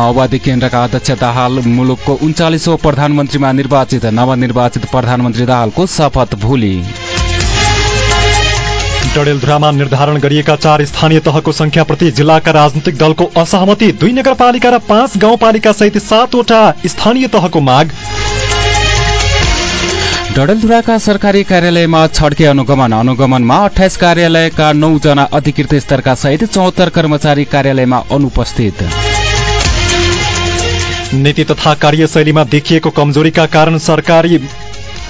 माओवादी केन्द्रका अध्यक्ष दाहाल मुलुकको उन्चालिसौं प्रधानमन्त्रीमा निर्वाचित नवनिर्वाचित प्रधानमन्त्री दाहालको शपथ भोलि। डडेलधुरामा निर्धारण गरिएका चार स्थानीय तहको संख्याप्रति जिल्लाका राजनैतिक दलको असहमति दुई नगरपालिका र पाँच गाउँपालिका सहित सातवटा स्थानीय तहको माग। डडेलधुराका सरकारी कार्यालयमा छड्के अनुगमन अनुगमनमा अठाइस कार्यालयका नौजना अधिकृत स्तरका सहित चौहत्तर कर्मचारी कार्यालयमा अनुपस्थित। नीति तथा कार्यशैलीमा देखिएको कमजोरीका कारण सरकारी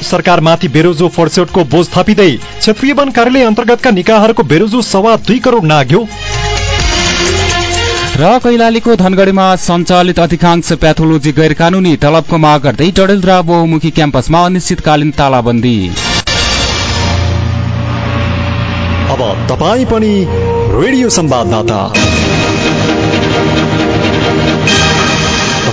सरकारमाथि बेरोजो फर्स्यौटको बोझ थपिँदै क्षेत्रीय वन कार्यालय अन्तर्गतका निकायहरूको बेरोजो सवा दुई करोड़ नाग्यो। र कैलालीको धनगढ़ीमा सञ्चालित अधिकांश प्याथोलोजी गैर कानूनी तलबको माग गर्दै डडेलधुरा बहुमुखी क्याम्पसमा अनिश्चितकालीन तालाबन्दी। अब तपाईँ पनि रेडियो संवाददाता।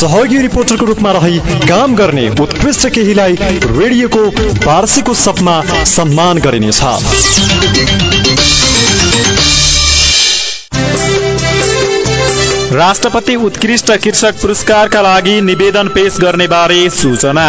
सहयोगी रिपोर्टरको रूपमा रही काम गर्ने उत्कृष्ट केहीलाई रेडियोको वार्षिक उत्सवमा सम्मान गरिनेछ। राष्ट्रपति उत्कृष्ट कृषक पुरस्कारका लागि निवेदन पेश गर्ने बारे सूचना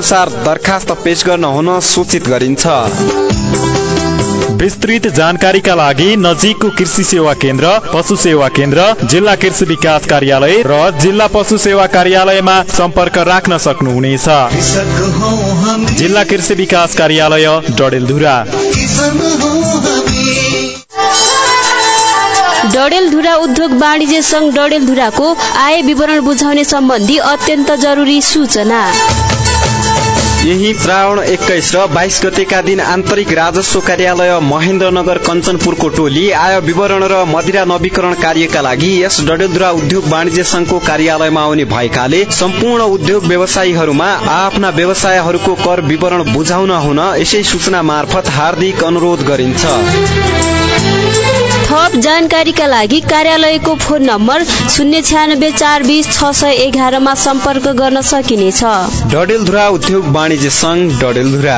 नियमानुसार दरखास्त पेश गर्न हुन सूचित गरिन्छ। विस्तृत जानकारीका लागि नजिकको कृषि सेवा केन्द्र पशु सेवा केन्द्र जिल्ला कृषि विकास कार्यालय र जिल्ला पशु सेवा कार्यालयमा सम्पर्क राख्न सक्नुहुनेछ। जिल्ला कृषि विकास कार्यालय डडेलधुरा। डडेलधुरा उद्योग वाणिज्य संघ डडेलधुराको आय विवरण बुझाउने सम्बन्धी अत्यन्त जरुरी सूचना। यही श्रावण एक्काइस र बाइस गतेका दिन आन्तरिक राजस्व कार्यालय महेन्द्रनगर कञ्चनपुरको टोली आय विवरण र मदिरा नवीकरण कार्यका लागि यस डडेलधुरा उद्योग वाणिज्य संघको कार्यालयमा आउने भएकाले सम्पूर्ण उद्योग व्यवसायीहरूमा आफ्ना व्यवसायहरूको कर विवरण बुझाउन हुन यसै सूचना मार्फत हार्दिक अनुरोध गरिन्छ। थप जानकारीका लागि कार्यालयको फोन नम्बर शून्य छ्यानब्बे चार बिस छ सय एघारमा सम्पर्क गर्न सकिनेछ। डडेलधुरा उद्योग वाणिज्य संघ डडेलधुरा।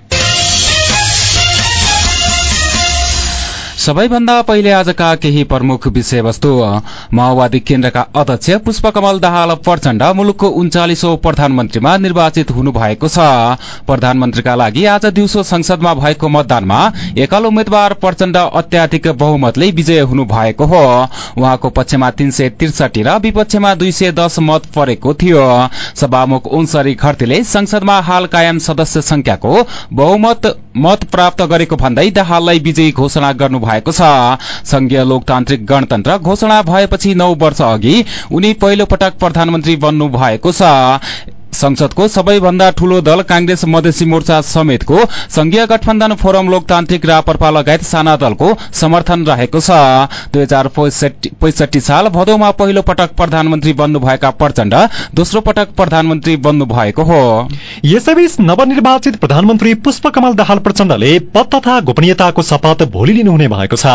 सबैभन्दा पहिले आजका केही प्रमुख विषयवस्तु माओवादी केन्द्रका अध्यक्ष पुष्पकमल दाहाल प्रचण्ड मुलुकको उन्चालिसौं प्रधानमन्त्रीमा निर्वाचित हुनु भएको छ। प्रधानमन्त्रीका लागि आज दिउँसो संसदमा भएको मतदानमा एकल उम्मेद्वार प्रचण्ड अत्याधिक बहुमतले विजय हुनु भएको हो। उहाँको पक्षमा तीन सय त्रिसठी र विपक्षमा दुई सय दश मत परेको थियो। सभामुख ओन्सरी खर्तीले संसदमा हाल कायम सदस्य संख्याको बहुमत मत प्राप्त गरेको भन्दै दाहाललाई विजयी घोषणा गर्नु भएको छ। संघीय लोकतान्त्रिक गणतन्त्र घोषणा भएपछि नौ वर्ष अघि उनी पहिलो पटक प्रधानमन्त्री बन्नु भएको छ। संसदको सबैभन्दा ठूलो दल कांग्रेस मधेसी मोर्चा समेतको संघीय गठबन्धन फोरम लोकतान्त्रिक रापरपा लगायत साना दलको समर्थन रहेको छ। दुई हजार पैसठी साल भदौमा पहिलो पटक प्रधानमन्त्री बन्नुभएका प्रचण्ड दोस्रो पटक प्रधानमन्त्री बन्नु भएको हो। यसैबीच नवनिर्वाचित प्रधानमन्त्री पुष्पकमल दाहाल प्रचण्डले पद तथा गोपनीयताको शपथ भोलि लिनुहुने भएको छ।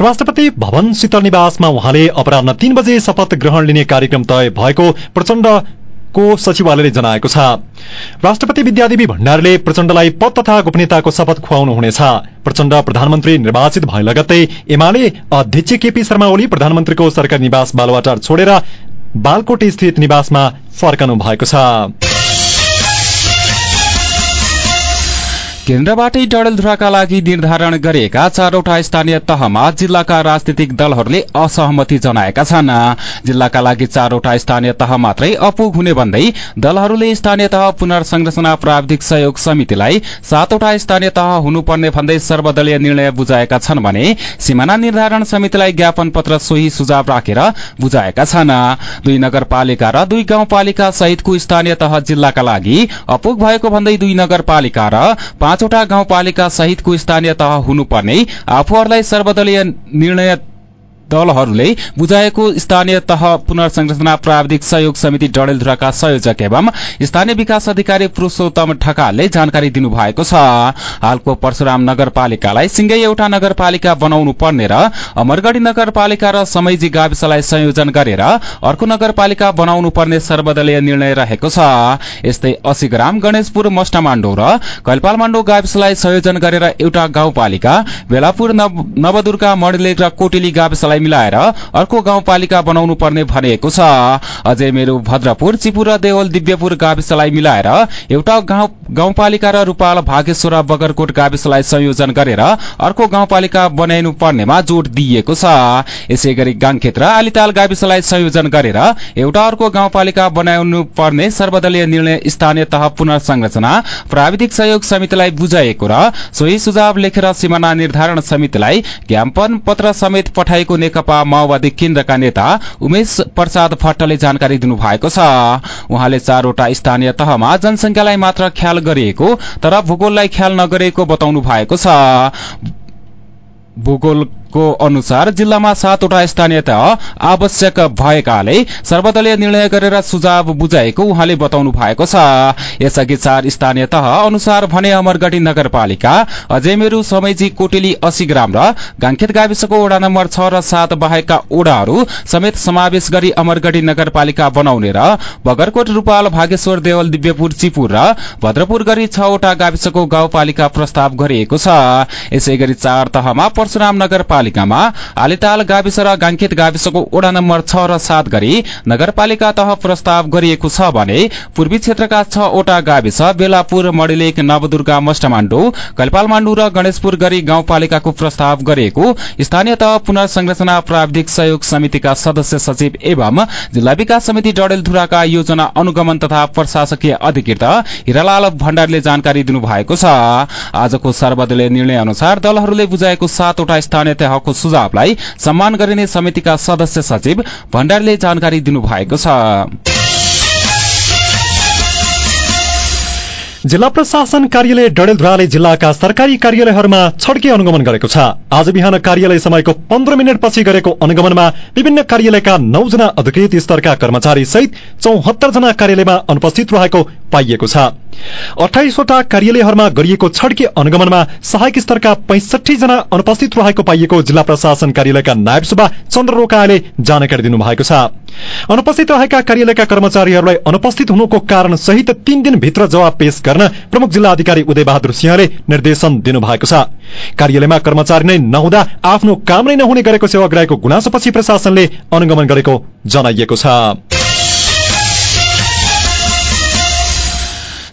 राष्ट्रपति भवन शीतल निवासमा उहाँले अपराह तीन बजे शपथ ग्रहण लिने कार्यक्रम तय भएको प्रचण्ड को सचिवालयले जनाएको छ। राष्ट्रपति विद्यादेवी भण्डारीले प्रचण्डलाई पद तथा गोपनीयताको शपथ खुवाउनुहुनेछ प्रचण्ड प्रधानमन्त्री निर्वाचित भए लगत्तै एमाले अध्यक्ष केपी शर्मा ओली प्रधानमन्त्रीको सरकारी निवास बालुवाटार छोडेर बालकोट स्थित निवासमा फर्कनु भएको छ। केन्द्रबाटै डडेलधुराका लागि निर्धारण गरिएका चारवटा स्थानीय तहमा जिल्लाका राजनीतिक दलहरूले असहमति जनाएका छन्। जिल्लाका लागि चारवटा स्थानीय तह मात्रै अपुग हुने भन्दै दलहरूले स्थानीय तह पुनर्संरचना प्राविधिक सहयोग समितिलाई सातवटा स्थानीय तह हुनुपर्ने भन्दै सर्वदलीय निर्णय बुझाएका छन् भने सिमाना निर्धारण समितिलाई ज्ञापन पत्र सोही सुझाव राखेर बुझाएका छन्। दुई नगरपालिका र दुई गाउँपालिका सहितको स्थानीय तह जिल्लाका लागि अपुग भएको भन्दै दुई नगरपालिका र पाँचवटा गाउँपालिका सहितको स्थानीय तह हुनुपर्ने। आफूहरूलाई सर्वदलीय निर्णय दलहरूले बुझाएको स्थानीय तह पुनर्संरचना प्राविधिक सहयोग समिति डडेलधुराका संयोजक एवं स्थानीय विकास अधिकारी पुरूषोत्तम ठकालले जानकारी दिनुभएको छ। हालको परशुराम नगरपालिकालाई सिंगै एउटा नगरपालिका बनाउनु पर्ने र अमरगढ़ी नगरपालिका र समैजी गाविसलाई संयोजन गरेर अर्को नगरपालिका बनाउनु पर्ने सर्वदलीय निर्णय रहेको छ। यस्तै अस्सी ग्राम गणेशपुर मष्टमाण्डो र कैलपालमाण्डो गाविसलाई संयोजन गरेर एउटा गाउँपालिका बेलापुर नवदुर्गा मणिलेक र कोटेली गाविसलाई मिलाएर अर्को गाउँपालिका बनाउनु पर्ने भनिएको छ। अझै मेरो भद्रपुर चिपुर र देवल दिव्यपुर गाविसलाई मिलाएर एउटा गाउँपालिका र रूपाल भागेश्वर बगरकोट गाविसलाई संयोजन गरेर अर्को गाउँपालिका बनाइनु पर्नेमा जोड़ दिइएको छ। यसै गरी गाङखेत र आलिताल गाविसलाई संयोजन गरेर एउटा अर्को गाउँपालिका बनाउनु पर्ने सर्वदलीय निर्णय स्थानीय तह पुनर्संरचना प्राविधिक सहयोग समितिलाई बुझाएको र सोही सुझाव लेखेर सिमाना निर्धारण समितिलाई ज्ञापन पत्र समेत पठाएको नेकपा माओवादी केन्द्रका नेता उमेश प्रसाद भट्टले जानकारी दिनुभएको छ। उहाँले चारवटा स्थानीय तहमा जनसंख्यालाई मात्र ख्याल गरिएको तर भूगोललाई ख्याल नगरेको बताउनु भएको छ। को अनुसार जिल्लामा सातवटा स्थानीय तह आवश्यक भएकाले सर्वदलीय निर्णय गरेर सुझाव बुझाएको उहाँले बताउनु भएको छ। यसअघि चार स्थानीय तह अनुसार भने अमरगढ़ी नगरपालिका अजयमेरू समैजी कोटेली अस्सी ग्राम र गाङखेत गाविसको ओडा नम्बर छ र सात बाहेकका ओडाहरू समेत समावेश गरी अमरगढ़ी नगरपालिका बनाउने र बगरकोट रूपाल भागेश्वर देवल दिव्यपुर चिपुर र भद्रपुर गरी छवटा गाविसको गाउँपालिका प्रस्ताव गरिएको छ। यसै चार तहमा परशुराम नगरपालिका नगरपालिकामा आलिताल गाविस र गाङखेत गाविसको ओडा नम्बर छ र सात गरी नगरपालिका तह प्रस्ताव गरिएको छ भने पूर्वी क्षेत्रका छवटा गाविस बेलापुर मणिलेक नवदुर्गा मष्टमाण्डो कलपालमाण्डु र गणेशपुर गरी गाउँपालिकाको प्रस्ताव गरिएको स्थानीय तह पुनर्संरचना प्राविधिक सहयोग समितिका सदस्य सचिव एवं जिल्ला विकास समिति डडेलधुराका योजना अनुगमन तथा प्रशासकीय अधिकृत हिरालाल भण्डारीले जानकारी दिनुभएको छ। आजको सर्वदलीय निर्णय अनुसार दलहरूले बुझाएको सातवटा स्थानीय तहको सुझावलाई सम्मान गरिने समितिका सदस्य सचिव भण्डारीले जानकारी दिनुभएको छ। जिल्ला प्रशासन कार्यालय डडेलधुराले जिल्लाका सरकारी कार्यालयहरूमा छड्के अनुगमन गरेको छ। आज बिहान कार्यालय समयको पन्ध्र मिनटपछि गरेको अनुगमनमा विभिन्न कार्यालयका नौजना अधिकृत स्तरका कर्मचारी सहित चौहत्तर जना कार्यालयमा अनुपस्थित रहेको पाइएको छ। अठाइसवटा कार्यालयहरूमा गरिएको छड्के अनुगमनमा सहायक स्तरका पैंसठी जना अनुपस्थित रहेको पाइएको जिल्ला प्रशासन कार्यालयका नायब सुब्बा चन्द्र रोकाले जानकारी दिनुभएको छ। अनुपस्थित रहेका कार्यालयका कर्मचारीहरूलाई अनुपस्थित हुनुको कारण सहित तीन दिनभित्र जवाब पेश गर्न प्रमुख जिल्ला अधिकारी उदय बहादुर सिंहले निर्देशन दिनुभएको छ। कार्यालयमा कर्मचारी नै नहुँदा आफ्नो काम नै नहुने गरेको सेवाग्राहीको गुनासोपछि प्रशासनले अनुगमन गरेको जनाइएको छ।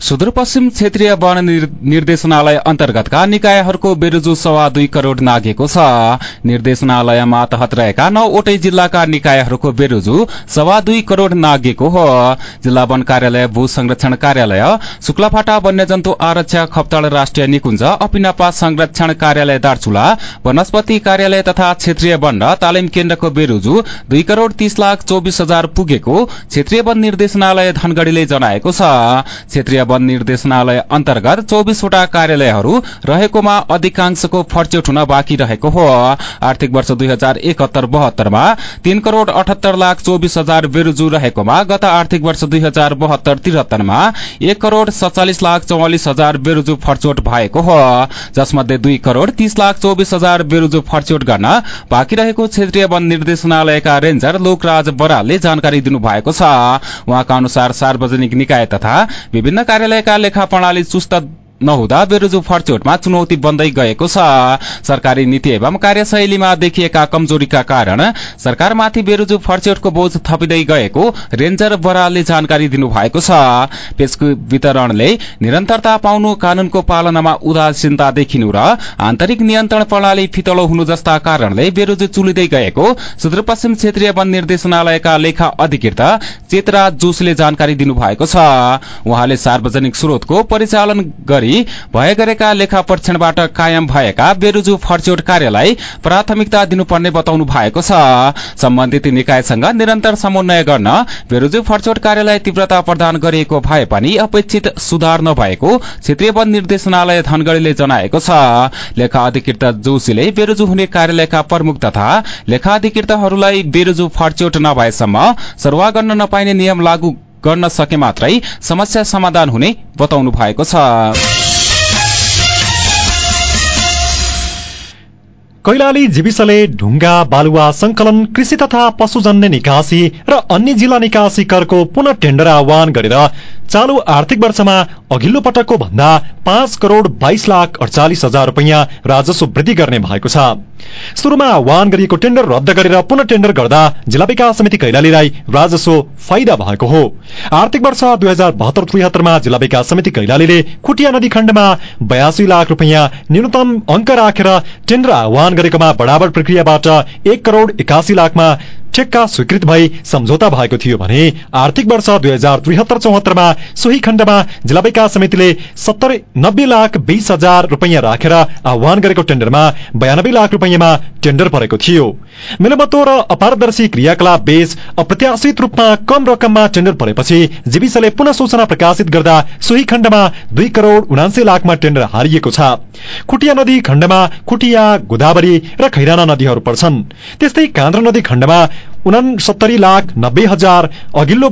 सुदूरपश्चिम क्षेत्रीय वन निर्देशनालय अन्तर्गतका निकायहरूको बेरुजु सवा दुई करोड़ नागेको छ। निर्देशनालयमा तहत रहेका नौवटै जिल्लाका निकायहरूको बेरुजु सवा दुई करोड़ नागेको हो। जिल्ला वन कार्यालय भू संरक्षण कार्यालय शुक्लाफाटा वन्यजन्तु आरक्षण खप्तड राष्ट्रिय निकुञ्ज अपिनापा संरक्षण कार्यालय दार्चुला वनस्पति कार्यालय तथा क्षेत्रीय वन र तालिम केन्द्रको बेरुजु दुई करोड़ तीस लाख चौबिस हजार पुगेको क्षेत्रीय वन निर्देशनालय धनगढ़ीले जनाएको छ। निर्देशनालय अन्तर्गत चौबिसवटा कार्यालयहरू रहेकोमा अधिकांशको फर्चेट हुन बाँकी रहेको हो। आर्थिक वर्ष दुई हजार एकहत्तर बहत्तरमा तीन करोड़ अठहत्तर लाख चौबिस हजार बेरुजु रहेकोमा गत आर्थिक वर्ष दुई हजार बहत्तर त्रिहत्तरमा एक करोड़ सत्तालिस लाख चौवालिस हजार बेरुजु फर्चोट भएको हो। जसमध्ये दुई करोड़ तीस लाख चौबिस हजार बेरुजु फर्चोट गर्न बाँकी रहेको क्षेत्रीय वन निर्देशनालयका रेन्जर लोकराज बरालले जानकारी दिनुभएको छ। उहाँका अनुसार सार्वजनिक निकाय तथा विभिन्न कार्यालयका लेखा प्रणाली चुस्त नहुँदा बेरोजु फर्चोटमा चुनौती बन्दै गएको छ। सरकारी नीति एवं कार्यशैलीमा देखिएका कमजोरीका कारण सरकारमाथि बेरोजु फर्चोटको बोझ थपिँदै गएको रेन्जर बरालले जानकारी दिनुभएको छ। पेशको वितरणले निरन्तरता पाउनु कानूनको पालनामा उदासीनता देखिनु र आन्तरिक नियन्त्रण प्रणाली फितलो हुनु जस्ता कारणले बेरोजु चुलिँदै गएको सुदूरपश्चिम क्षेत्रीय वन निर्देशनालयका लेखा अधिकृत चेतराज जोशीले जानकारी दिनुभएको छ। उहाँले सार्वजनिक स्रोतको परिचालन गरी भए गरेका लेखा परीक्षणबाट कायम भएका बेरुजु फर्चोट कार्यलाई प्राथमिकता दिनुपर्ने बताउनु भएको छ। सम्बन्धित निकायसँग निरन्तर समन्वय गर्न बेरुजु फर्चोट कार्यलाई तीव्रता प्रदान गरिएको भए पनि अपेक्षित सुधार नभएको क्षेत्रीय वन निर्देशनालय धनगढ़ीले जनाएको छ। लेखा अधिकृत जोशीले बेरुजु हुने कार्यालयका प्रमुख तथा लेखा अधिकृतहरूलाई बेरुजु फर्चोट नभएसम्म सरुवा गर्न नपाइने नियम लागू गर्न सके मात्रै समस्या समाधान हुने बताउनु भएको छ। कैलाली जीविसले ढुङ्गा बालुवा संकलन कृषि तथा पशुजन्य निकासी र अन्य जिल्ला निकासी करको पुनः टेण्डर आह्वान गरेर चालू आर्थिक वर्षमा अघिल्लो पटकको भन्दा पाँच करोड़ बाइस लाख अडचालिस हजार रूपियाँ राजस्व वृद्धि गर्ने भएको छ। शुरूमा आह्वान गरिएको टेण्डर रद्द गरेर पुनः टेण्डर गर्दा जिल्ला विकास समिति कैलालीलाई राजस्व फाइदा भएको हो। आर्थिक वर्ष दुई हजार बहत्तर त्रिहत्तरमा जिल्ला विकास समिति कैलालीले खुटिया नदी खण्डमा बयासी लाख रूपियाँ न्यूनतम अङ्क राखेर टेण्डर आह्वान गरेकोमा बराबर प्रक्रियाबाट एक करोड़ एकासी लाखमा ठेक्का स्वीकृत भई सम्झौता भएको थियो भने आर्थिक वर्ष दुई हजार त्रिहत्तर चौहत्तरमा सोही खण्डमा जिल्ला विकास समितिले सत्तर नब्बे लाख बीस हजार रूपियाँ राखेर आह्वान गरेको टेण्डरमा बयानब्बे लाख रूपियाँमा टेण्डर परेको थियो। मिलमत्तो र अपारदर्शी क्रियाकलाप बीच अप्रत्याशित रूपमा कम रकममा टेण्डर परेपछि जीविसले पुनः सूचना प्रकाशित गर्दा सोही खण्डमा दुई करोड़ उनासी लाखमा टेण्डर हारिएको छ। खुटिया नदी खण्डमा खुटिया गोदावरी र खैराना नदीहरू पर्छन्। त्यस्तै कान्द्र नदी खण्डमा उनासत्तरी लाख नब्बे हजार अघिल्लो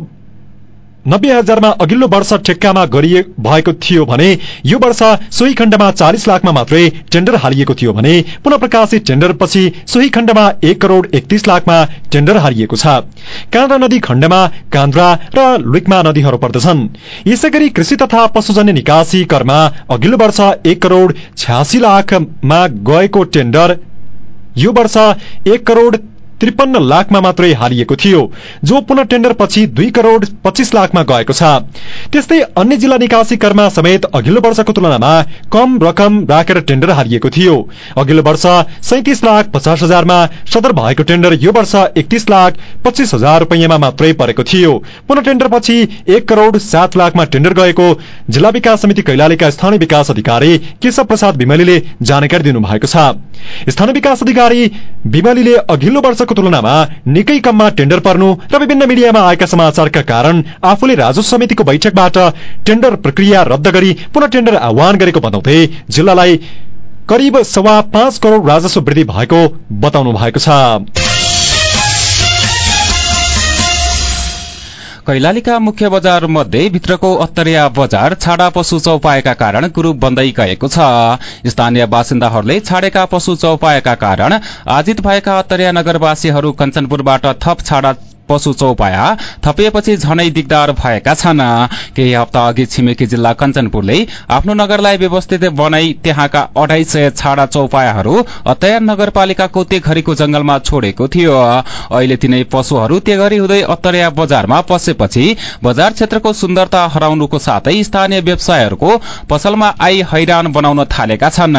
नब्बे हजारमा अघिल्लो वर्ष ठेक्कामा गरिए भएको थियो भने यो वर्ष सोही खण्डमा चालिस लाखमा मात्रै टेण्डर हालिएको थियो भने पुनः प्रकाशित टेण्डर पछि सोही खण्डमा एक करोड़ एकतीस लाखमा टेण्डर हालिएको छ। कान्द्रा नदी खण्डमा कान्द्रा र लुइकमा नदीहरू पर्दछन्। यसै गरी कृषि तथा पशुजन्य निकासी करमा अघिल्लो वर्ष एक करोड़ छ्यासी लाखमा गएको टेण्डर यो वर्ष एक करोड़ त्रिपन्न लाखमा मात्रै हारिएको थियो जो पुनः टेण्डर पछि दुई करोड़ पच्चीस लाखमा गएको छ। त्यस्तै अन्य जिल्ला निकासी करमा समेत अघिल्लो वर्षको तुलनामा कम रकम राखेर टेण्डर हारिएको थियो। अघिल्लो वर्ष सैतिस लाख पचास हजारमा सदर भएको टेण्डर यो वर्ष एकतीस लाख पच्चीस हजार रूपियाँमा मात्रै परेको थियो। पुनः टेण्डर पछि एक करोड़ सात लाखमा टेण्डर गएको जिल्ला विकास समिति कैलालीका स्थानीय विकास अधिकारी केशव प्रसाद विमलीले जानकारी दिनुभएको छ। स्थानीय विकास अधिकारी विमलीले अघिल्लो वर्ष वर्षको तुलनामा निकै कममा टेण्डर पर्नु र विभिन्न मिडियामा आएका समाचारका कारण आफूले राजस्व समितिको बैठकबाट टेण्डर प्रक्रिया रद्द गरी पुनः टेण्डर आह्वान गरेको बताउँदै जिल्लालाई करिब सवा पाँच करोड़ राजस्व वृद्धि भएको बताउनु भएको छ। कैलालीका मुख्य बजार मध्ये भित्रको अत्तरिया बजार छाडा पशु चौपाएका कारण कुरूप बन्दै गएको छ। स्थानीय बासिन्दाहरूले छाडेका पशु चौपाएका कारण आजित भएका अत्तरिया नगरवासीहरू कञ्चनपुरबाट थप छाडा पशु चौपाया थपिएपछि झनै दिगदार भएका छन्। केही हप्ता अघि छिमेकी जिल्ला कञ्चनपुरले आफ्नो नगरलाई व्यवस्थित बनाई त्यहाँका अढाई सय छाडा चौपायाहरू अत्तयार नगरपालिकाको तेघरीको जंगलमा छोडेको थियो। अहिले तिनै पशुहरू तेघरी हुँदै अत्तरिया बजारमा पसेपछि बजार क्षेत्रको सुन्दरता हराउनुको साथै स्थानीय व्यवसायहरूको पसलमा आई हैरान बनाउन थालेका छन्।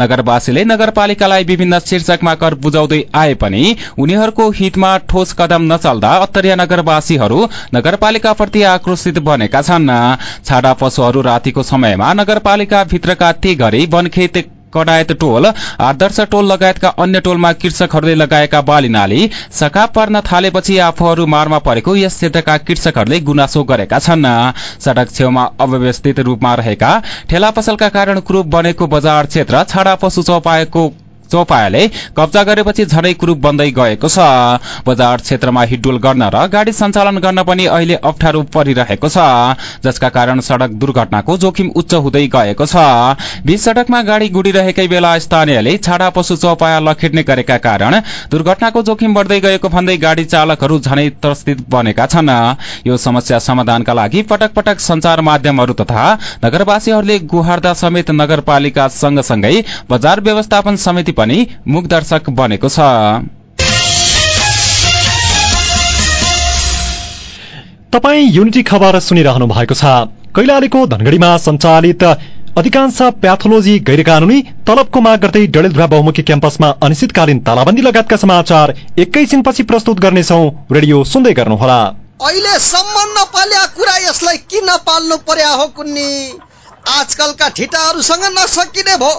नगरवासीले नगरपालिकालाई विभिन्न शीर्षकमा कर बुझाउँदै आए पनि उनीहरूको हितमा ठोस कदम नचल्दा अत्तरिया नगरवासीहरू नगरपालिकाप्रति आक्रोशित बनेका छन्। छाडा पशुहरू रातिको समयमा नगरपालिका भित्रका ती गरी वनखेत कडायत टोल आदर्श टोल लगायतका अन्य टोलमा कृषकहरूले लगाएका बालिनाली सका पर्न थालेपछि आफूहरू मारमा परेको यस क्षेत्रका कृषकहरूले गुनासो गरेका छन्। सड़क छेउमा अव्यवस्थित रूपमा रहेका ठेला पसलका कारण क्रूप बनेको बजार क्षेत्र छाडा पशु चौपाएको चौपायाले कब्जा गरेपछि झरै कुरूप बन्दै गएको छ। बजार क्षेत्रमा हिडडुल गर्न र गाड़ी सञ्चालन गर्न पनि अहिले अप्ठ्यारो परिरहेको छ जसका कारण सड़क दुर्घटनाको जोखिम उच्च हुँदै गएको छ। बीच सड़कमा गाड़ी गुडिरहेकै बेला स्थानीयले छाडा पशु चौपाया लखेट्ने गरेका कारण दुर्घटनाको जोखिम बढ़दै गएको भन्दै गाड़ी चालकहरू झनै त्रस्तित बनेका छन्। यो समस्या समाधानका लागि पटक पटक संचार माध्यमहरू तथा नगरवासीहरूले गुहार्दा समेत नगरपालिका सँगसँगै बजार व्यवस्थापन समिति पनि मुखदर्शक बनेको छ। तपाईँ युनिटी खबर सुनिरहनु भएको छ। कैलालीको धनगढ़ीमा सञ्चालित अधिकांश प्याथोलोजी गैर कानूनी तलबको माग गर्दै डडेलधुरा बहुमुखी क्याम्पसमा अनिश्चितकालीन तालाबन्दी लगायतका समाचार एकैछिनपछि प्रस्तुत गर्नेछौ। रेडियो सुन्दै गर्नुहोला। अहिलेसम्म नपाल्या कुरा यसलाई किन पाल्नु पर्या हो कुन्नी? आजकलका ठिटाहरूसँग नसकिने भो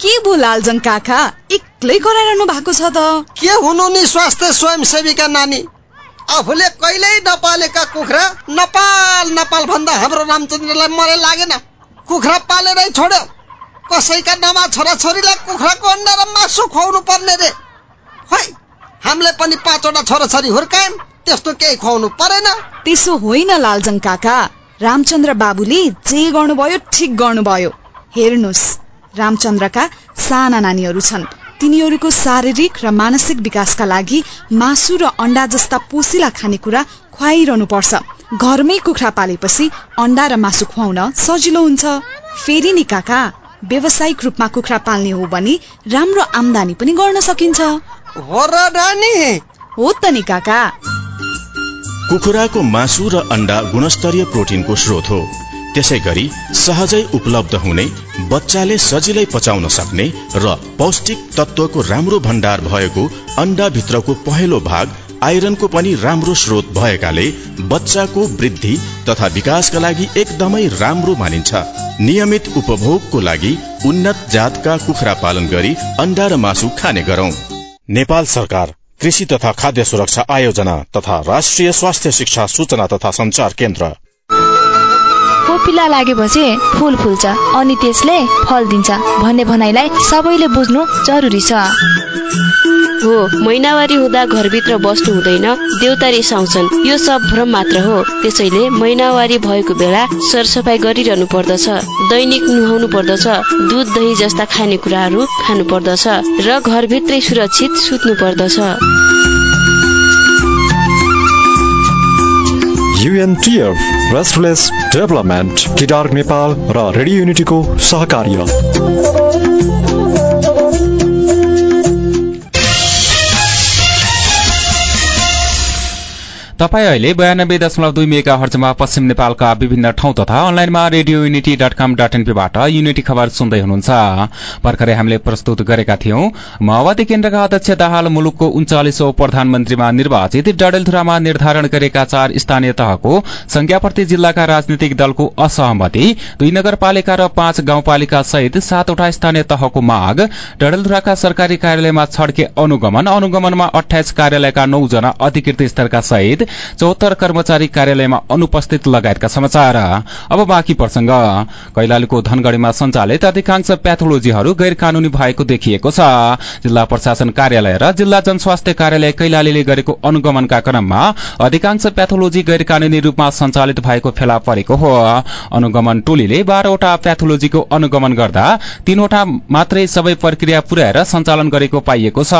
के भो लालजङ काका? एक्लै कराइरहनु भएको छ त। के हुनु नि स्वास्थ्य स्वयंसेवीका नानी? आफूले कहिल्यै नपालेका कुखुरा नपाल नपाल भन्दा हाम्रो रामचन्द्रलाई मरे लागेन। कुखुरा पालेरै छोड्यो। कसैका नमा छोराछोरीलाई कुखुराको अन्डा र मासु खुवाउनु पर्ने रे। खै हामीले पनि पाँचवटा छोराछोरी हुर्कायौँ त्यस्तो केही खुवाउनु परेन। त्यसो होइन लालजङ काका। रामचन्द्र बाबुले जे गर्नुभयो ठिक गर्नुभयो। हेर्नुहोस्। रामचन्द्रका साना नानीहरू छन्। तिनीहरूको शारीरिक र मानसिक विकासका लागि मासु र अण्डा जस्ता पोसिला खानेकुरा खुवाइरहनु पर्छ घरमै कुखुरा पालेपछि अण्डा र मासु खुवाउन सजिलो हुन्छ। फेरि नि काका व्यावसायिक रूपमा कुखुरा पाल्ने हो भने राम्रो आमदानी पनि गर्न सकिन्छ। हो र नानी हो त नि काका। कुखुराको मासु र अण्डा गुणस्तरीय प्रोटिनको स्रोत हो। त्यसै गरी सहजै उपलब्ध हुने बच्चाले सजिलै पचाउन सक्ने र पौष्टिक तत्वको राम्रो भण्डार भएको अण्डा भित्रको पहेँलो भाग आइरनको पनि राम्रो स्रोत भएकाले बच्चाको वृद्धि तथा विकासका लागि एकदमै राम्रो मानिन्छ। नियमित उपभोगको लागि उन्नत जातका कुखुरा पालन गरी अण्डा र मासु खाने गरौं। नेपाल सरकार कृषि तथा खाद्य सुरक्षा आयोजना तथा राष्ट्रिय स्वास्थ्य शिक्षा सूचना तथा संचार केन्द्र। कोपिला लागेपछि फुल फुल्छ अनि त्यसले फल दिन्छ भन्ने भनाइलाई सबैले बुझ्नु जरुरी छ। हो महिनावारी हुँदा घरभित्र बस्नु हुँदैन देउता रिसाउँछन् यो सब भ्रम मात्र हो। त्यसैले महिनावारी भएको बेला सरसफाइ गरिरहनु पर्दछ दैनिक नुहाउनु पर्दछ दुध दही जस्ता खानेकुराहरू खानु पर्दछ र घरभित्रै सुरक्षित सुत्नु पर्दछ। युएनटिएफ रेस्टलेस डेभलपमेन्ट किडार नेपाल र रेडियो युनिटीको सहकार्य तपाईँ अहिले बयानब्बे दशमलव दुई मेगा हर्चमा पश्चिम नेपालका विभिन्न ठाउँ तथा अनलाइनमा Radio Unity dot com dot एनपीबाट unity खबर सुन्दै हुनुहुन्छ। भर्खरै हामीले प्रस्तुत गरेका थियौं माओवादी केन्द्रका अध्यक्ष दाहाल मुलुकको उन्चालिसौं प्रधानमन्त्रीमा निर्वाचित डडेलधुरामा निर्धारण गरेका चार स्थानीय तहको संख्याप्रति जिल्लाका राजनीतिक दलको असहमति दुई नगरपालिका र पाँच गाउँपालिका सहित सातवटा स्थानीय तहको माग डडेलधुराका सरकारी कार्यालयमा छड्के अनुगमन अनुगमनमा अठाइस कार्यालयका नौजना अधिकृत स्तरका सहित चौहत्तर कर्मचारी कार्यालयमा अनुपस्थित लगायतका समाचार। अब बाँकी प्रसंग कैलालीको धनगढ़ीमा सञ्चालित अधिकांश प्याथोलोजीहरू गैर कानूनी भएको देखिएको छ। जिल्ला प्रशासन कार्यालय र जिल्ला जनस्वास्थ्य कार्यालय कैलालीले गरेको अनुगमनका क्रममा अधिकांश प्याथोलोजी गैर कानूनी रूपमा सञ्चालित भएको फेला परेको हो। अनुगमन टोलीले बाह्रवटा प्याथोलोजीको अनुगमन गर्दा तीनवटा मात्रै सबै प्रक्रिया पुर्याएर सञ्चालन गरेको पाइएको छ।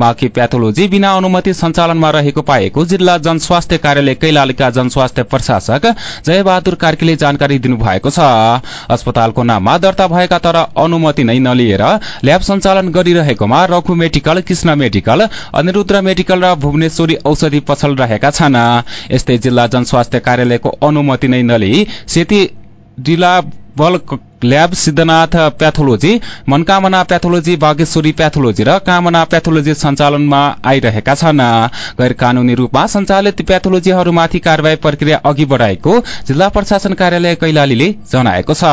बाँकी प्याथोलोजी बिना अनुमति सञ्चालनमा रहेको पाएको जिल्ला जनस्वास्थ्य कार्यालय कैलालीका जनस्वास्थ्य प्रशासक जयबहादुर कार्कीले जानकारी दिनुभएको छ। अस्पतालको नाममा दर्ता भएका तर अनुमति नै नलिएर ल्याब सञ्चालन गरिरहेकोमा Raghu medical Krishna medical Anirudra medical र भुवनेश्वरी औषधि पसल रहेका छन्। यस्तै जिल्ला जनस्वास्थ्य कार्यालयको अनुमति नै नलिई सेती जिल्ला बल lab Siddhanath pathology Manakamana pathology Bageshwari pathology र कामना प्याथोलोजी सञ्चालनमा आइरहेका छन्। गैर कानूनी रूपमा सञ्चालित प्याथोलोजीहरूमाथि कार्यवाही प्रक्रिया अघि बढ़ाएको जिल्ला प्रशासन कार्यालय कैलालीले जनाएको छ।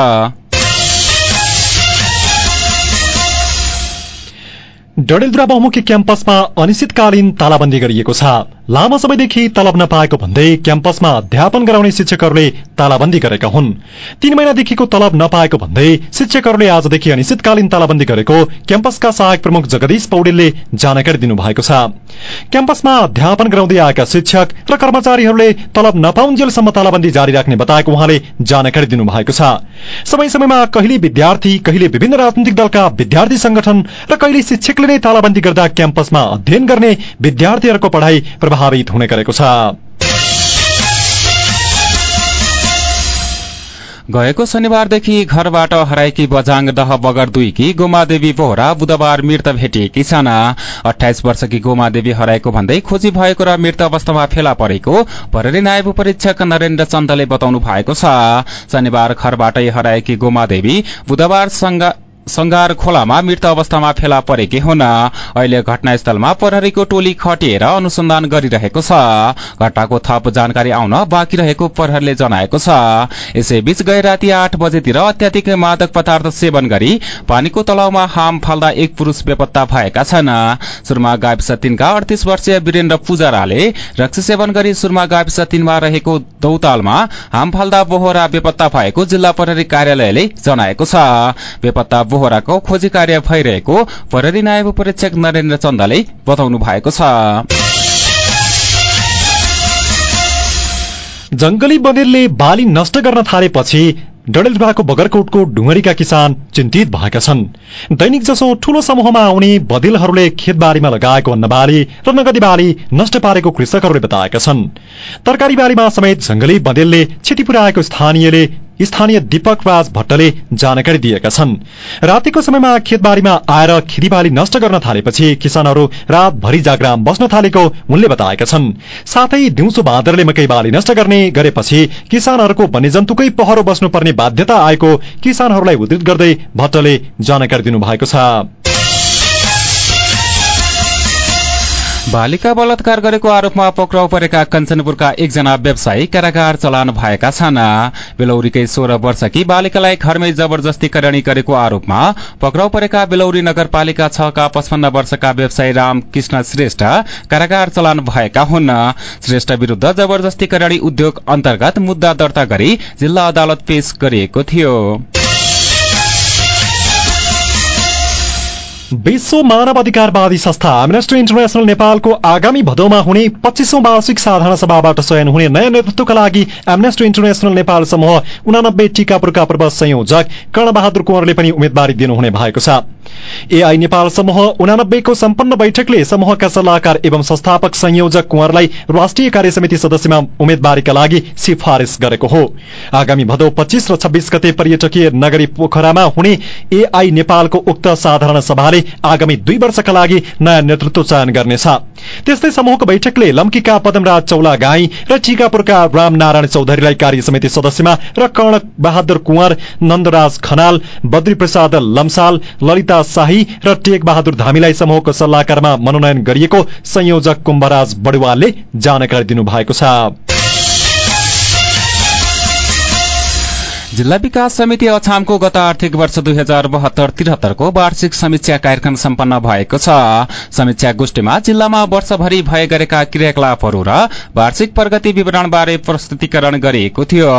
डडेलधुरा बहुमुखी क्याम्पसमा अनिश्चितकालीन तालाबन्दी गरिएको छ। लामो समयदेखि तलब नपाएको भन्दै क्याम्पसमा अध्यापन गराउने शिक्षकहरूले तालाबन्दी गरेका हुन्। तीन महिनादेखिको तलब नपाएको भन्दै शिक्षकहरूले आजदेखि अनिश्चितकालीन तालाबन्दी गरेको क्याम्पसका सहायक प्रमुख जगदीश पौडेलले जानकारी दिनुभएको छ। क्याम्पसमा अध्यापन गराउँदै आएका शिक्षक र कर्मचारीहरूले तलब नपाउन्जेलसम्म तालाबन्दी जारी राख्ने बताएको उहाँले जानकारी दिनुभएको छ। समय समयमा कहिले विद्यार्थी कहिले विभिन्न राजनैतिक दलका विद्यार्थी संगठन र कहिले शिक्षकले नै तालाबन्दी गर्दा क्याम्पसमा अध्ययन गर्ने विद्यार्थीहरूको पढ़ाई प्रभावित हुने गरेको छ। गएको शनिबारदेखि घरबाट हराएकी बजाङ दह बगर दुईकी गोमादेवी बोहरा बुधबार मृत भेटिएकी छन् अठाइस वर्षकी गोमादेवी हराएको भन्दै खोजी भएको र मृत अवस्थामा फेला परेको प्रहरी नायब परीक्षक नरेन्द्र चन्दले बताउनु भएको छ। शनिबार घरबाटै हराएकी गोमादेवी बुधबार संगार खोलामा मृत अवस्थामा फेला परेकी हुन् अहिले घटनास्थलमा प्रहरीको टोली खटिएर अनुसन्धान गरिरहेको छ। घटनाको थप जानकारी आउन बाँकी रहेको प्रहरीले जनाएको छ। यसैबीच गए राति आठ बजेतिर अत्याधिक मादक पदार्थ सेवन गरी पानीको तलाउमा हाम फाल्दा एक पुरूष बेपत्ता भएका छन्। सुरमा गाविस तीनका अडतिस वर्षीय वीरेन्द्र पुजाराले रक्सी सेवन गरी सुरमा गाविस तीनमा रहेको दौतालमा हाम फाल्दा बोहरा बेपत्ता भएको जिल्ला प्रहरी कार्यालयले जनाएको छ। बोहराको खोजी कार्य भइरहेको प्रहरी नायब परीक्षक नरेन्द्र चन्दले बताउनु भएको छ। जंगली बनेरले बाली नष्ट गर्न थालेपछि डडेलधुराको बगरकोटको डुङ्गरीका किसान चिन्तित भएका छन्। दैनिक जसो ठूलो समूहमा आउने बदिलहरूले खेतबारीमा लगाएको अन्नबाली र नगदी बाली नष्ट पारेको कृषकहरूले बताएका छन्। तरकारी बारीमा समेत जंगली बदेलले क्षति पुर्याएको स्थानीयले स्थानीय दीपक राज भट्टले जानकारी दिएका छन्। रातिको समयमा खेतबारीमा आएर खेतीबाली नष्ट गर्न थालेपछि किसानहरू रातभरि जाग्राम बस्न थालेको उनले बताएका छन्। साथै दिउँसो बाँदरले मकै बाली नष्ट गर्ने गरेपछि किसानहरूको वन्यजन्तुकै पहरो बस्नुपर्ने बाध्यता आएको किसानहरूलाई उद्धृत गर्दै भट्टले जानकारी दिनुभएको छ। बालिका बलात्कार गरेको आरोपमा पक्राउ परेका कञ्चनपुरका एकजना व्यवसायी कारागार चलान भएका छन्। बेलौरीकै सोह्र वर्षकी बालिकालाई घरमै जबरजस्ती करणी गरेको आरोपमा पक्राउ परेका बेलौरी नगरपालिका छका पचपन्न वर्षका व्यवसायी रामकृष्ण श्रेष्ठ कारागार चलान भएका हुन्। श्रेष्ठ विरूद्ध जबरजस्ती करणी उद्योग अन्तर्गत मुद्दा दर्ता गरी जिल्ला अदालत पेश गरिएको थियो। विश्व मानव अधिकारवादी संस्था एमनेस्टी इन्टरनेशनल नेपालको आगामी भदौमा हुने पच्चिसौं वार्षिक साधारण सभाबाट चयन हुने नयाँ नेतृत्वका लागि एमनेस्टी इन्टरनेशनल नेपाल समूह उनानब्बे टिकापुरका पूर्व संयोजक कर्णबहादुर कुँवरले पनि उम्मेद्वारी दिनुहुने भएको छ। एआई नेपाल समूह उनानब्बेको सम्पन्न बैठकले समूहका सल्लाहकार एवं संस्थापक संयोजक कुँवरलाई राष्ट्रिय कार्य समिति सदस्यमा उम्मेद्वारीका लागि सिफारिश गरेको हो आगामी भदौ पच्चीस र छब्बीस गते पर्यटकीय नगरी पोखरामा हुने एआई नेपालको उक्त साधारण सभाले आगामी दुई वर्षका लागि नयाँ नेतृत्व चयन गर्नेछ त्यस्तै समूहको बैठकले लम्कीका पदमराज चौला गाई र टिकापुरका रामनारायण चौधरीलाई कार्य समिति सदस्यमा र कर्ण बहादुर कुँवर नन्दराज खनाल बद्री प्रसाद लम्साल ललिता शाही र टेक बहादुर धामीलाई समूहको सल्लाहकारमा मनोनयन गरिएको संयोजक कुम्भराज बडुवालले जानकारी दिनुभएको छ। जिल्ला विकास समिति अछामको गत आर्थिक वर्ष दुई हजार बहत्तर त्रिहत्तरको वार्षिक समीक्षा कार्यक्रम सम्पन्न भएको छ। समीक्षा गोष्ठीमा जिल्लामा वर्षभरि भए गरेका क्रियाकलापहरू र वार्षिक प्रगति विवरणबारे प्रस्तुतिकरण गरिएको थियो।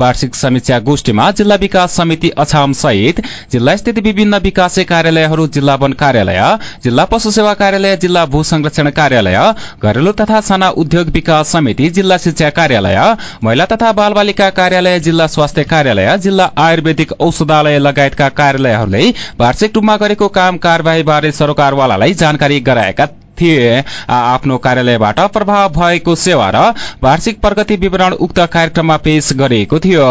वार्षिक समीक्षा गोष्ठीमा जिल्ला विकास समिति अछाम सहित जिल्ला स्थित विभिन्न विकासे कार्यालयहरू जिल्ला वन कार्यालय जिल्ला पशु सेवा कार्यालय जिल्ला भू संरक्षण कार्यालय घरेलु तथा साना उद्योग विकास समिति जिल्ला शिक्षा कार्यालय महिला तथा बाल बालिका कार्यालय जिल्ला स्वास्थ्य कार्यालय जिल्ला आयुर्वेदिक औषधालय लगायतका कार्यालयहरूले वार्षिक रूपमा गरेको काम कार्यवाहीबारे सरकारवालालाई जानकारी गराएका थिए। आफ्नो कार्यालयबाट प्रभाव भएको सेवा र वार्षिक प्रगति विवरण उक्त कार्यक्रममा पेश गरिएको थियो।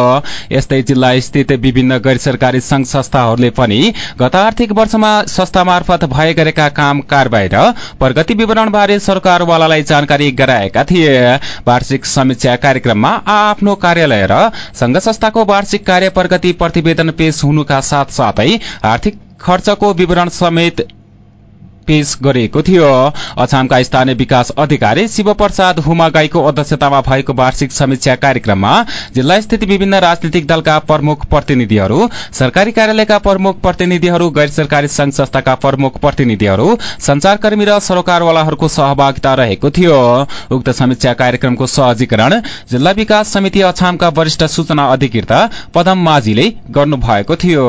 यस्तै जिल्ला स्थित विभिन्न गैर सरकारी संघ संस्थाहरूले पनि गत आर्थिक वर्षमा संस्था मार्फत भए गरेका काम कार्यवाही र प्रगति विवरणबारे सरकारवालालाई जानकारी गराएका थिए। वार्षिक समीक्षा कार्यक्रममा आफ्नो कार्यालय र संघ संस्थाको वार्षिक कार्य प्रगति प्रतिवेदन पेश हुनुका साथ साथै आर्थिक खर्चको विवरण समेत पेश गरिएको थियो। अछामका स्थानीय विकास अधिकारी शिव प्रसाद हुमागाईको अध्यक्षतामा भएको वार्षिक समीक्षा कार्यक्रममा जिल्ला स्थित विभिन्न राजनीतिक दलका प्रमुख प्रतिनिधिहरू सरकारी कार्यालयका प्रमुख प्रतिनिधिहरू गैर सरकारी संघ संस्थाका प्रमुख प्रतिनिधिहरू संचारकर्मी र सरोकारवालाहरूको सहभागिता रहेको थियो। उक्त समीक्षा कार्यक्रमको सहजीकरण जिल्ला विकास समिति अछामका वरिष्ठ सूचना अधिकृत पदम माझीले गर्नुभएको थियो।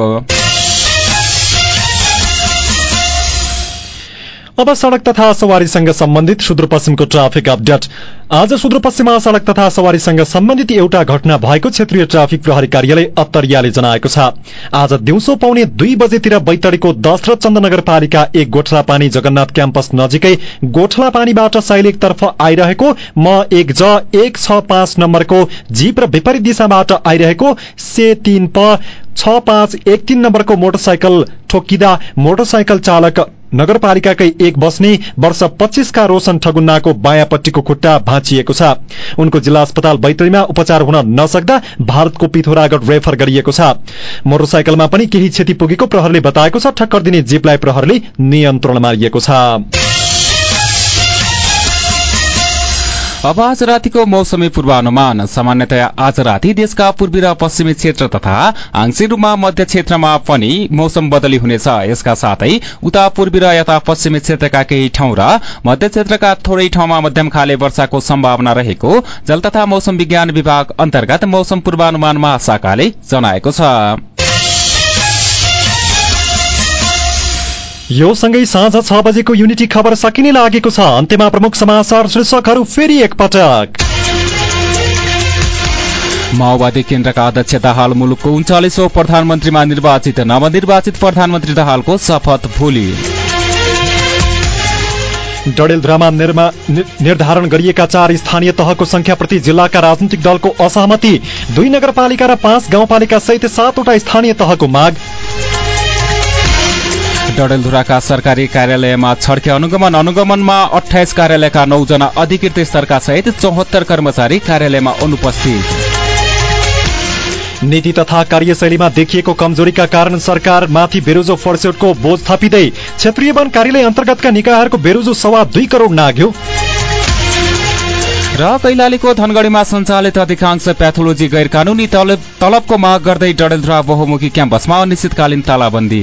अब सड़क तथा सवारीसँग सम्बन्धित सुदूरपश्चिमको ट्राफिक अपडेट। आज सुदूरपश्चिममा सड़क तथा सवारीसँग सम्बन्धित एउटा घटना भएको क्षेत्रीय ट्राफिक प्रहरी कार्यालय अत्तरियाले जनाएको छ। आज दिउँसो पाउने दुई बजेतिर बैतडीको दशरथ चन्द नगरपालिका एक गोठला पानी जगन्नाथ क्याम्पस नजिकै गोठला पानीबाट साइलेकतर्फ आइरहेको म एक ज एक छ पाँच नम्बरको जीप र विपरीत दिशाबाट आइरहेको से तीन प छ पाँच एक तीन नम्बरको मोटरसाइकल ठोकिँदा मोटरसाइकल चालक नगरपालिकाकै एक बस्ने वर्ष पच्चीसका रोशन ठगुन्नाको बायाँपट्टिको खुट्टा भाँचिएको छ। उनको जिल्ला अस्पताल बैतडीमा उपचार हुन नसक्दा भारतको पिथोरागढ रेफर गरिएको छ। मोटरसाइकलमा पनि केही क्षति पुगेको प्रहरले बताएको छ। ठक्कर दिने जीपलाई प्रहरले नियन्त्रणमा लिएको छ। अब आज रातिको मौसमी पूर्वानुमान। सामान्यतया आज राति देशका पूर्वी र पश्चिमी क्षेत्र तथा आंशिक रूपमा मध्य क्षेत्रमा पनि मौसम बदली हुनेछ। यसका साथै उता पूर्वी र यता पश्चिमी क्षेत्रका केही ठाउँ र मध्य क्षेत्रका थोरै ठाउँमा मध्यम खाले वर्षाको सम्भावना रहेको जल तथा मौसम विज्ञान विभाग अन्तर्गत मौसम पूर्वानुमान महाशाखाले जनाएको छ। यो सँगै साँझ छ बजेको युनिटी खबर सकिने लागेको छ। अन्त्यमा प्रमुख समाचार शीर्षकहरू फेरि एकपटक। माओवादी केन्द्रका अध्यक्ष दाहाल मुलुकको उन्चालिसौं प्रधानमन्त्रीमा निर्वाचित नवनिर्वाचित प्रधानमन्त्री दाहालको शपथ भोलि। डडेलधुरामा निर्धारण गरिएका चार स्थानीय तहको संख्याप्रति जिल्लाका राजनीतिक दलको असहमति। दुई नगरपालिका र पाँच गाउँपालिका सहित सातवटा स्थानीय तहको माग। डडेलधुराका सरकारी कार्यालयमा छड्के अनुगमन। अनुगमनमा अठाइस कार्यालयका नौजना अधिकृत स्तरका सहित चौहत्तर कर्मचारी कार्यालयमा अनुपस्थित। नीति तथा कार्यशैलीमा देखिएको कमजोरीका कारण सरकार माथि बेरोजो फर्स्योटको बोझ थपिँदै क्षेत्रीय वन कार्यालय अन्तर्गतका निकायहरूको बेरोजो सवा दुई करोड़ नाग्यो। र कैलालीको धनगढ़ीमा सञ्चालित अधिकांश प्याथोलोजी गैर कानूनी तलबको माग गर्दै डडेलधुरा बहुमुखी क्याम्पसमा अनिश्चितकालीन तालाबन्दी।